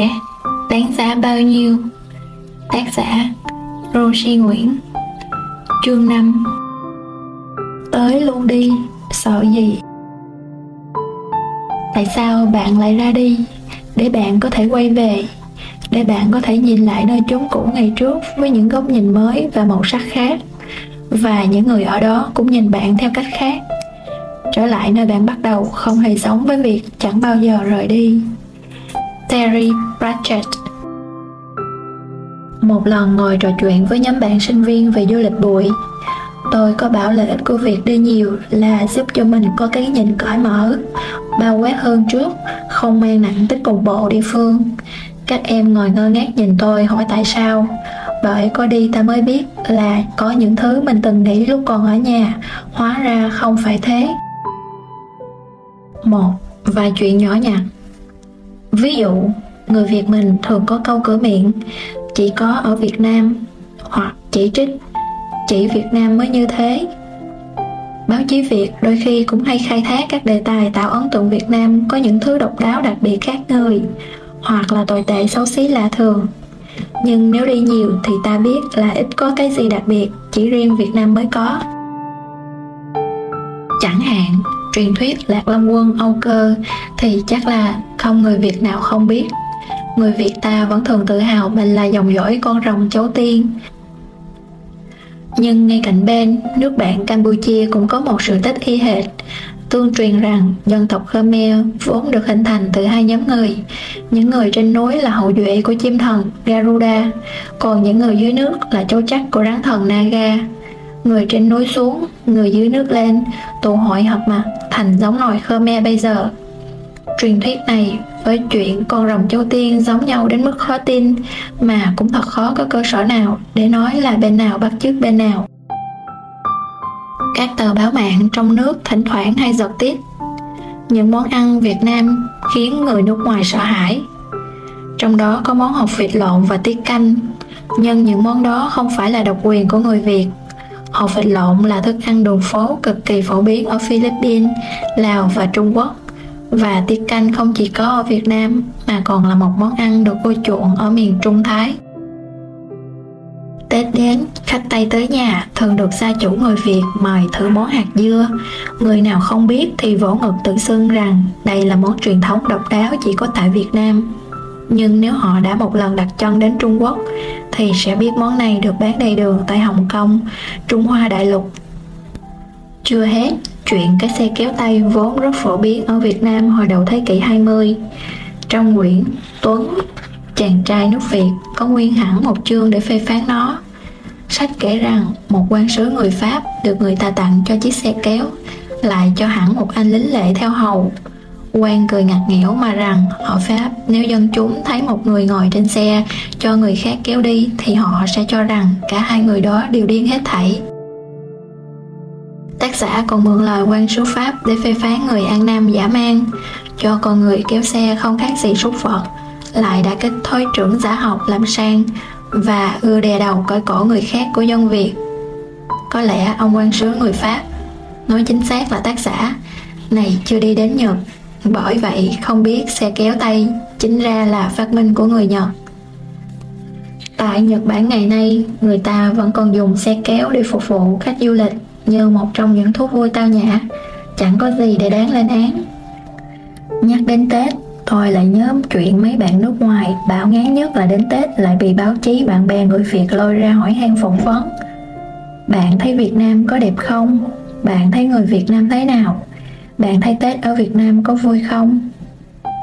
Dạ, đáng giá bao nhiêu? Tác giả Rosie Nguyễn, chương 5 tới luôn đi, sợ gì? Tại sao bạn lại ra đi? Để bạn có thể quay về, để bạn có thể nhìn lại nơi chốn cũ ngày trước với những góc nhìn mới và màu sắc khác. Và những người ở đó cũng nhìn bạn theo cách khác. Trở lại nơi bạn bắt đầu không hề giống với việc chẳng bao giờ rời đi. Terry Pratchett. Một lần ngồi trò chuyện với nhóm bạn sinh viên về du lịch bụi, tôi có bảo lợi ích của việc đi nhiều là giúp cho mình có cái nhìn cởi mở, bao quát hơn trước, không mang nặng tích cục bộ địa phương. Các em ngồi ngơ ngác nhìn tôi hỏi tại sao, bởi có đi ta mới biết là có những thứ mình từng nghĩ lúc còn ở nhà, hóa ra không phải thế. Một, vài chuyện nhỏ nhặt ví dụ, người việt mình thường có câu cửa miệng, chỉ có ở việt nam, hoặc chỉ trích, chỉ việt nam mới như thế. Báo chí việt đôi khi cũng hay khai thác các đề tài tạo ấn tượng việt nam có những thứ độc đáo đặc biệt khác người, hoặc là tồi tệ xấu xí lạ thường. Nhưng nếu đi nhiều thì ta biết là ít có cái gì đặc biệt, chỉ riêng việt nam mới có. Chẳng hạn truyền thuyết lạc long quân âu cơ thì chắc là không người việt nào không biết người việt ta vẫn thường tự hào mình là dòng dõi con rồng cháu tiên nhưng ngay cạnh bên nước bạn campuchia cũng có một sự tích y hệt tương truyền rằng dân tộc Khmer vốn được hình thành từ hai nhóm người. Những người trên núi là hậu duệ của chim thần Garuda, còn những người dưới nước là châu chắc của rắn thần Naga. Người trên núi xuống, người dưới nước lên, tụ hội hợp mặt thành giống nòi Khmer bây giờ. Truyền thuyết này với chuyện con rồng châu tiên giống nhau đến mức khó tin mà cũng thật khó có cơ sở nào để nói là bên nào bắt chước bên nào. Các tờ báo mạng trong nước thỉnh thoảng hay giật tít. Những món ăn Việt Nam khiến người nước ngoài sợ hãi. Trong đó có món hột vịt lộn và tiết canh nhưng những món đó không phải là độc quyền của người Việt hột vịt lộn là thức ăn đường phố cực kỳ phổ biến ở Philippines, Lào và Trung Quốc và tiết canh không chỉ có ở Việt Nam mà còn là một món ăn được ưa chuộng ở miền Trung Thái Tết đến, khách Tây tới nhà thường được gia chủ người Việt mời thử món hạt dưa. Người nào không biết thì vỗ ngực tự xưng rằng đây là món truyền thống độc đáo chỉ có tại Việt Nam. Nhưng nếu họ đã một lần đặt chân đến Trung Quốc thì sẽ biết món này được bán đầy đường tại Hồng Kông, Trung Hoa Đại Lục. Chưa hết, chuyện cái xe kéo tay vốn rất phổ biến ở Việt Nam hồi đầu thế kỷ 20. Trong quyển Tuấn chàng trai nước Việt có nguyên hẳn một chương để phê phán nó. Sách kể rằng một quan sứ người Pháp được người ta tặng cho chiếc xe kéo, lại cho hẳn một anh lính lệ theo hầu quan cười ngặt nghẽo mà rằng ở Pháp nếu dân chúng thấy một người ngồi trên xe cho người khác kéo đi thì họ sẽ cho rằng cả hai người đó đều điên hết thảy. Tác giả còn mượn lời quan số Pháp để phê phán người An Nam giả man, cho con người kéo xe không khác gì súc vật lại đã kích thói trưởng giả học làm sang và ưa đè đầu cởi cổ người khác của dân Việt. Có lẽ ông quan sứ người Pháp, nói chính xác là tác giả, này chưa đi đến Nhật, bởi vậy không biết xe kéo tay chính ra là phát minh của người Nhật. Tại Nhật Bản ngày nay, người ta vẫn còn dùng xe kéo để phục vụ khách du lịch như một trong những thú vui tao nhã, chẳng có gì để đáng lên án. Nhắc đến Tết, Tôi lại nhớ chuyện mấy bạn nước ngoài bảo ngán nhất là đến Tết lại bị báo chí bạn bè người Việt lôi ra hỏi han phỏng vấn. Bạn thấy Việt Nam có đẹp không? Bạn thấy người Việt Nam thế nào? Bạn thấy Tết ở Việt Nam có vui không?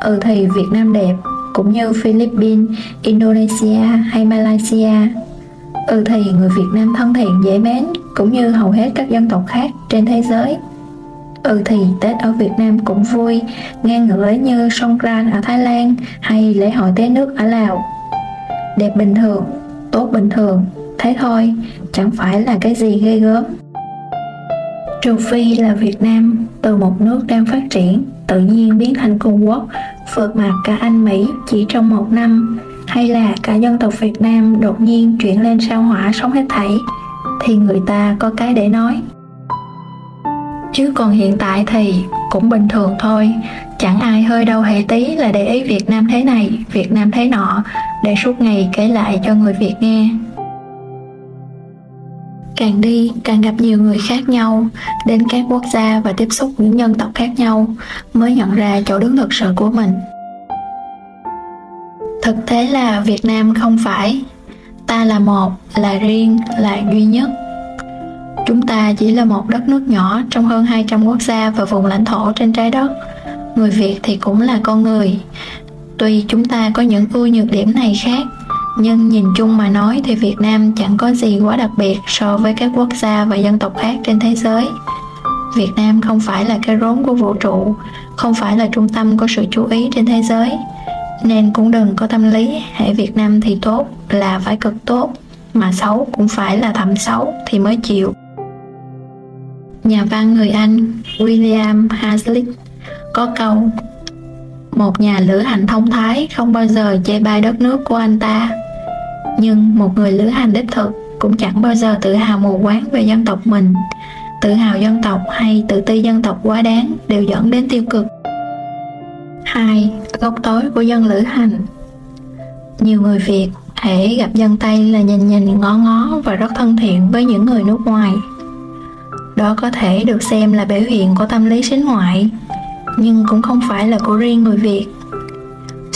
Ừ thì Việt Nam đẹp, cũng như Philippines, Indonesia hay Malaysia. Ừ thì người Việt Nam thân thiện dễ mến, cũng như hầu hết các dân tộc khác trên thế giới. Ừ thì Tết ở Việt Nam cũng vui, ngang ngửa như Songkran ở Thái Lan hay lễ hội té nước ở Lào. Đẹp bình thường, tốt bình thường, thế thôi, chẳng phải là cái gì ghê gớm. Trừ phi là Việt Nam, từ một nước đang phát triển, tự nhiên biến thành cường quốc, vượt mặt cả Anh Mỹ chỉ trong một năm, hay là cả dân tộc Việt Nam đột nhiên chuyển lên sao hỏa sống hết thảy, thì người ta có cái để nói. Chứ còn hiện tại thì cũng bình thường thôi. Chẳng ai hơi đâu hệ tí là để ý việt nam thế này việt nam thế nọ để suốt ngày kể lại cho người việt nghe càng đi, càng gặp nhiều người khác nhau, đến các quốc gia và tiếp xúc những dân tộc khác nhau, mới nhận ra chỗ đứng thực sự của mình. Thực tế là việt nam không phải. Ta là một, là riêng, là duy nhất. Chúng ta chỉ là một đất nước nhỏ trong hơn 200 quốc gia và vùng lãnh thổ trên trái đất. Người việt thì cũng là con người. Tuy chúng ta có những ưu nhược điểm này khác nhưng nhìn chung mà nói thì Việt Nam chẳng có gì quá đặc biệt so với các quốc gia và dân tộc khác trên thế giới. Việt Nam không phải là cái rốn của vũ trụ, không phải là trung tâm của sự chú ý trên thế giới. Nên cũng đừng có tâm lý hệ Việt Nam thì tốt là phải cực tốt, mà xấu cũng phải là thầm xấu thì mới chịu. Nhà văn người Anh William Hazlitt có câu một nhà lữ hành thông thái không bao giờ chê bai đất nước của anh ta nhưng một người lữ hành đích thực cũng chẳng bao giờ tự hào mù quáng về dân tộc mình. Tự hào dân tộc hay tự ti dân tộc quá đáng đều dẫn đến tiêu cực. Hai, góc tối của dân lữ hành. Nhiều người việt hễ gặp dân tây là nhìn nhìn ngó ngó và rất thân thiện với những người nước ngoài. Đó có thể được xem là biểu hiện của tâm lý sính ngoại, nhưng cũng không phải là của riêng người việt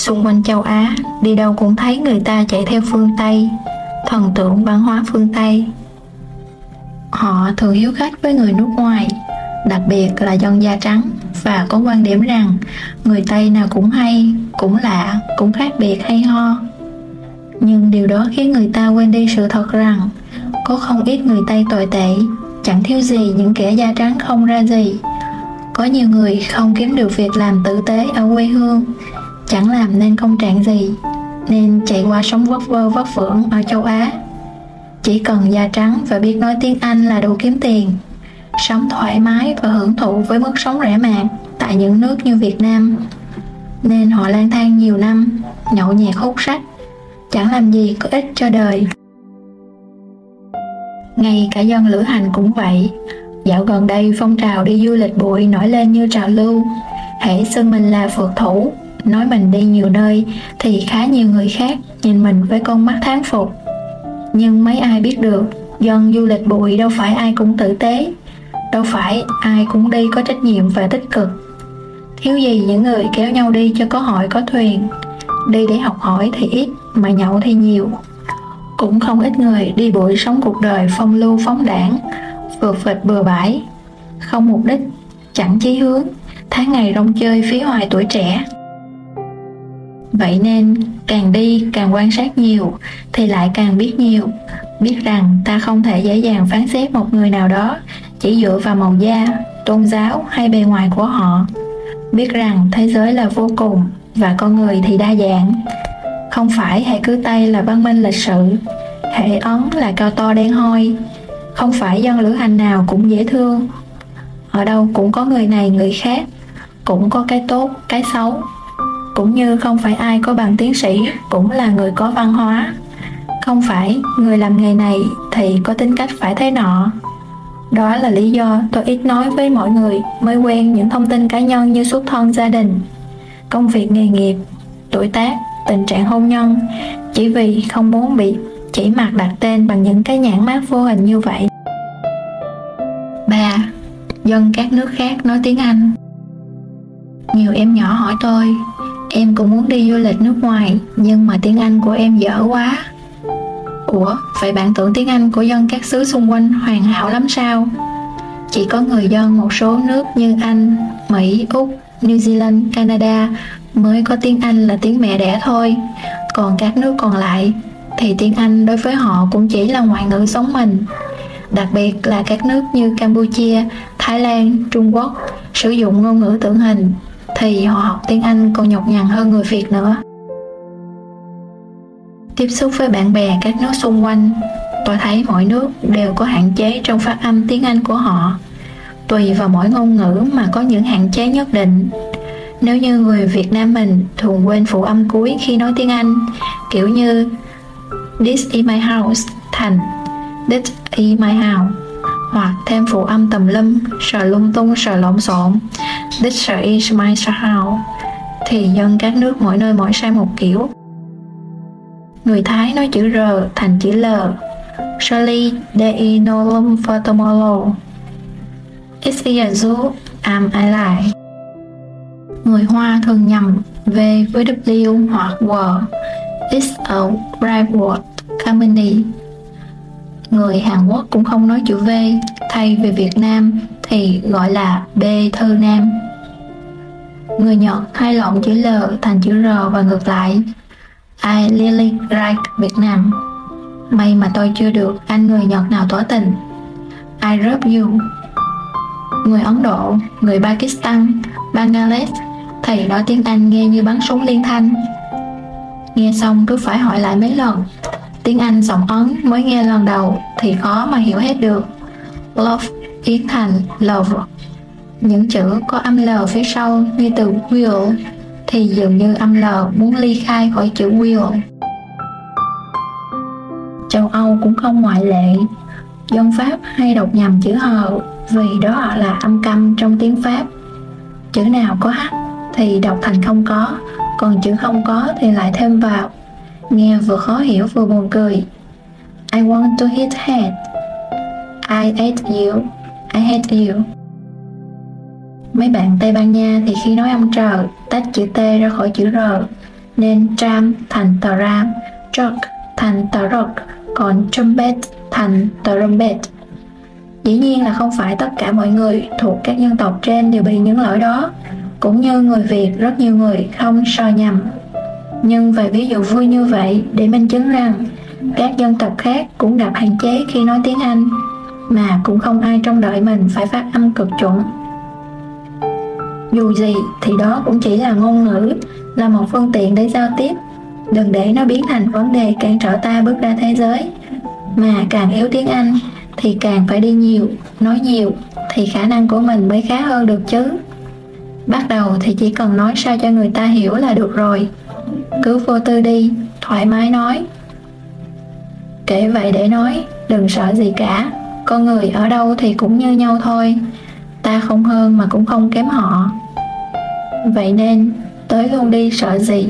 xung quanh châu Á, đi đâu cũng thấy người ta chạy theo phương Tây, thần tượng văn hóa phương Tây. Họ thường hiếu khách với người nước ngoài, đặc biệt là dân da trắng và có quan điểm rằng người Tây nào cũng hay, cũng lạ, cũng khác biệt hay ho. Nhưng điều đó khiến người ta quên đi sự thật rằng có không ít người Tây tồi tệ, chẳng thiếu gì những kẻ da trắng không ra gì. Có nhiều người không kiếm được việc làm tử tế ở quê hương chẳng làm nên công trạng gì nên chạy qua sống vất vơ vất vưởng ở châu Á. Chỉ cần da trắng và biết nói tiếng Anh là đủ kiếm tiền, sống thoải mái và hưởng thụ với mức sống rẻ mạt tại những nước như Việt Nam. Nên họ lang thang nhiều năm, nhậu nhẹt hút sách, chẳng làm gì có ích cho đời. Ngay cả dân lữ hành cũng vậy, dạo gần đây phong trào đi du lịch bụi nổi lên như trào lưu, hãy xưng mình là phượt thủ nói mình đi nhiều nơi thì khá nhiều người khác nhìn mình với con mắt thán phục. Nhưng mấy ai biết được, dân du lịch bụi đâu phải ai cũng tử tế. Đâu phải ai cũng đi có trách nhiệm và tích cực. Thiếu gì những người kéo nhau đi cho có hội có thuyền. Đi để học hỏi thì ít, mà nhậu thì nhiều. Cũng không ít người đi bụi sống cuộc đời phong lưu phóng đảng, vượt phịch bừa bãi. Không mục đích, chẳng chí hướng. Tháng ngày rong chơi phí hoài tuổi trẻ vậy nên, càng đi càng quan sát nhiều, thì lại càng biết nhiều. Biết rằng ta không thể dễ dàng phán xét một người nào đó chỉ dựa vào màu da, tôn giáo hay bề ngoài của họ. Biết rằng thế giới là vô cùng và con người thì đa dạng. Không phải hệ cứ tây là văn minh lịch sự hệ ấn là cao to đen hoi không phải dân lữ hành nào cũng dễ thương. Ở đâu cũng có người này người khác, cũng có cái tốt, cái xấu cũng như không phải ai có bằng tiến sĩ cũng là người có văn hóa. Không phải người làm nghề này thì có tính cách phải thế nọ. Đó là lý do tôi ít nói với mọi người mới quen những thông tin cá nhân như xuất thân, gia đình, công việc, nghề nghiệp, tuổi tác, tình trạng hôn nhân. Chỉ vì không muốn bị chỉ mặt đặt tên bằng những cái nhãn mát vô hình như vậy. Ba dân các nước khác nói tiếng anh. Nhiều em nhỏ hỏi tôi Em cũng muốn đi du lịch nước ngoài Nhưng mà tiếng Anh của em dở quá Ủa, vậy bạn tưởng tiếng Anh của dân các xứ xung quanh hoàn hảo lắm sao? Chỉ có người dân một số nước như Anh, Mỹ, Úc, New Zealand, Canada mới có tiếng Anh là tiếng mẹ đẻ thôi. Còn các nước còn lại thì tiếng Anh đối với họ cũng chỉ là ngoại ngữ sống mình. Đặc biệt là các nước như Campuchia, Thái Lan, Trung Quốc sử dụng ngôn ngữ tượng hình thì họ học tiếng Anh còn nhọc nhằn hơn người Việt nữa. Tiếp xúc với bạn bè các nước xung quanh, tôi thấy mỗi nước đều có hạn chế trong phát âm tiếng Anh của họ. Tùy vào mỗi ngôn ngữ mà có những hạn chế nhất định. Nếu như người Việt Nam mình thường quên phụ âm cuối khi nói tiếng Anh, kiểu như This is my house thành This is my house hoặc thêm phụ âm tùm lum, sợ lung tung, sợ lộn xộn. Đích this is my house thì dân các nước mỗi nơi mỗi sai một kiểu. Người Thái nói chữ R thành chữ L. Shirley there is no room It's a am I lie Người Hoa thường nhầm V với W hoặc W. It's a private company Người Hàn Quốc cũng không nói chữ V. Thay vì Việt Nam thì gọi là B thư Nam. Người Nhật hay lộn chữ L thành chữ R và ngược lại. I really like Việt Nam. May mà tôi chưa được anh người Nhật nào tỏ tình. I love you. Người Ấn Độ, người Pakistan, Bangladesh Thầy nói tiếng Anh nghe như bắn súng liên thanh. Nghe xong cứ phải hỏi lại mấy lần. Tiếng Anh giọng Ấn mới nghe lần đầu thì khó mà hiểu hết được. Love biến thành love. Những chữ có âm L phía sau như từ will thì dường như âm L muốn ly khai khỏi chữ will. Châu Âu cũng không ngoại lệ. Dân Pháp hay đọc nhầm chữ hờ vì đó là âm câm trong tiếng Pháp. Chữ nào có h thì đọc thành không có, còn chữ không có thì lại thêm vào nghe vừa khó hiểu vừa buồn cười. I want to hit head. I hate you. I hate you. Mấy bạn Tây Ban Nha thì khi nói âm trờ tách chữ T ra khỏi chữ R, nên tram thành tờ ram, truck thành tờ rock, còn trumpet thành trumpet dĩ nhiên là không phải tất cả mọi người thuộc các dân tộc trên đều bị những lỗi đó, cũng như người Việt rất nhiều người không so nhầm nhưng vài ví dụ vui như vậy, để minh chứng rằng các dân tộc khác cũng gặp hạn chế khi nói tiếng Anh, mà cũng không ai trong đợi mình phải phát âm cực chuẩn. Dù gì thì đó cũng chỉ là ngôn ngữ, là một phương tiện để giao tiếp. Đừng để nó biến thành vấn đề cản trở ta bước ra thế giới. Mà càng yếu tiếng anh thì càng phải đi nhiều, nói nhiều thì khả năng của mình mới khá hơn được chứ. Bắt đầu thì chỉ cần nói sao cho người ta hiểu là được rồi cứ vô tư đi, thoải mái nói. Kể vậy để nói, đừng sợ gì cả. Con người ở đâu thì cũng như nhau thôi. Ta không hơn mà cũng không kém họ. Vậy nên, tới luôn đi sợ gì?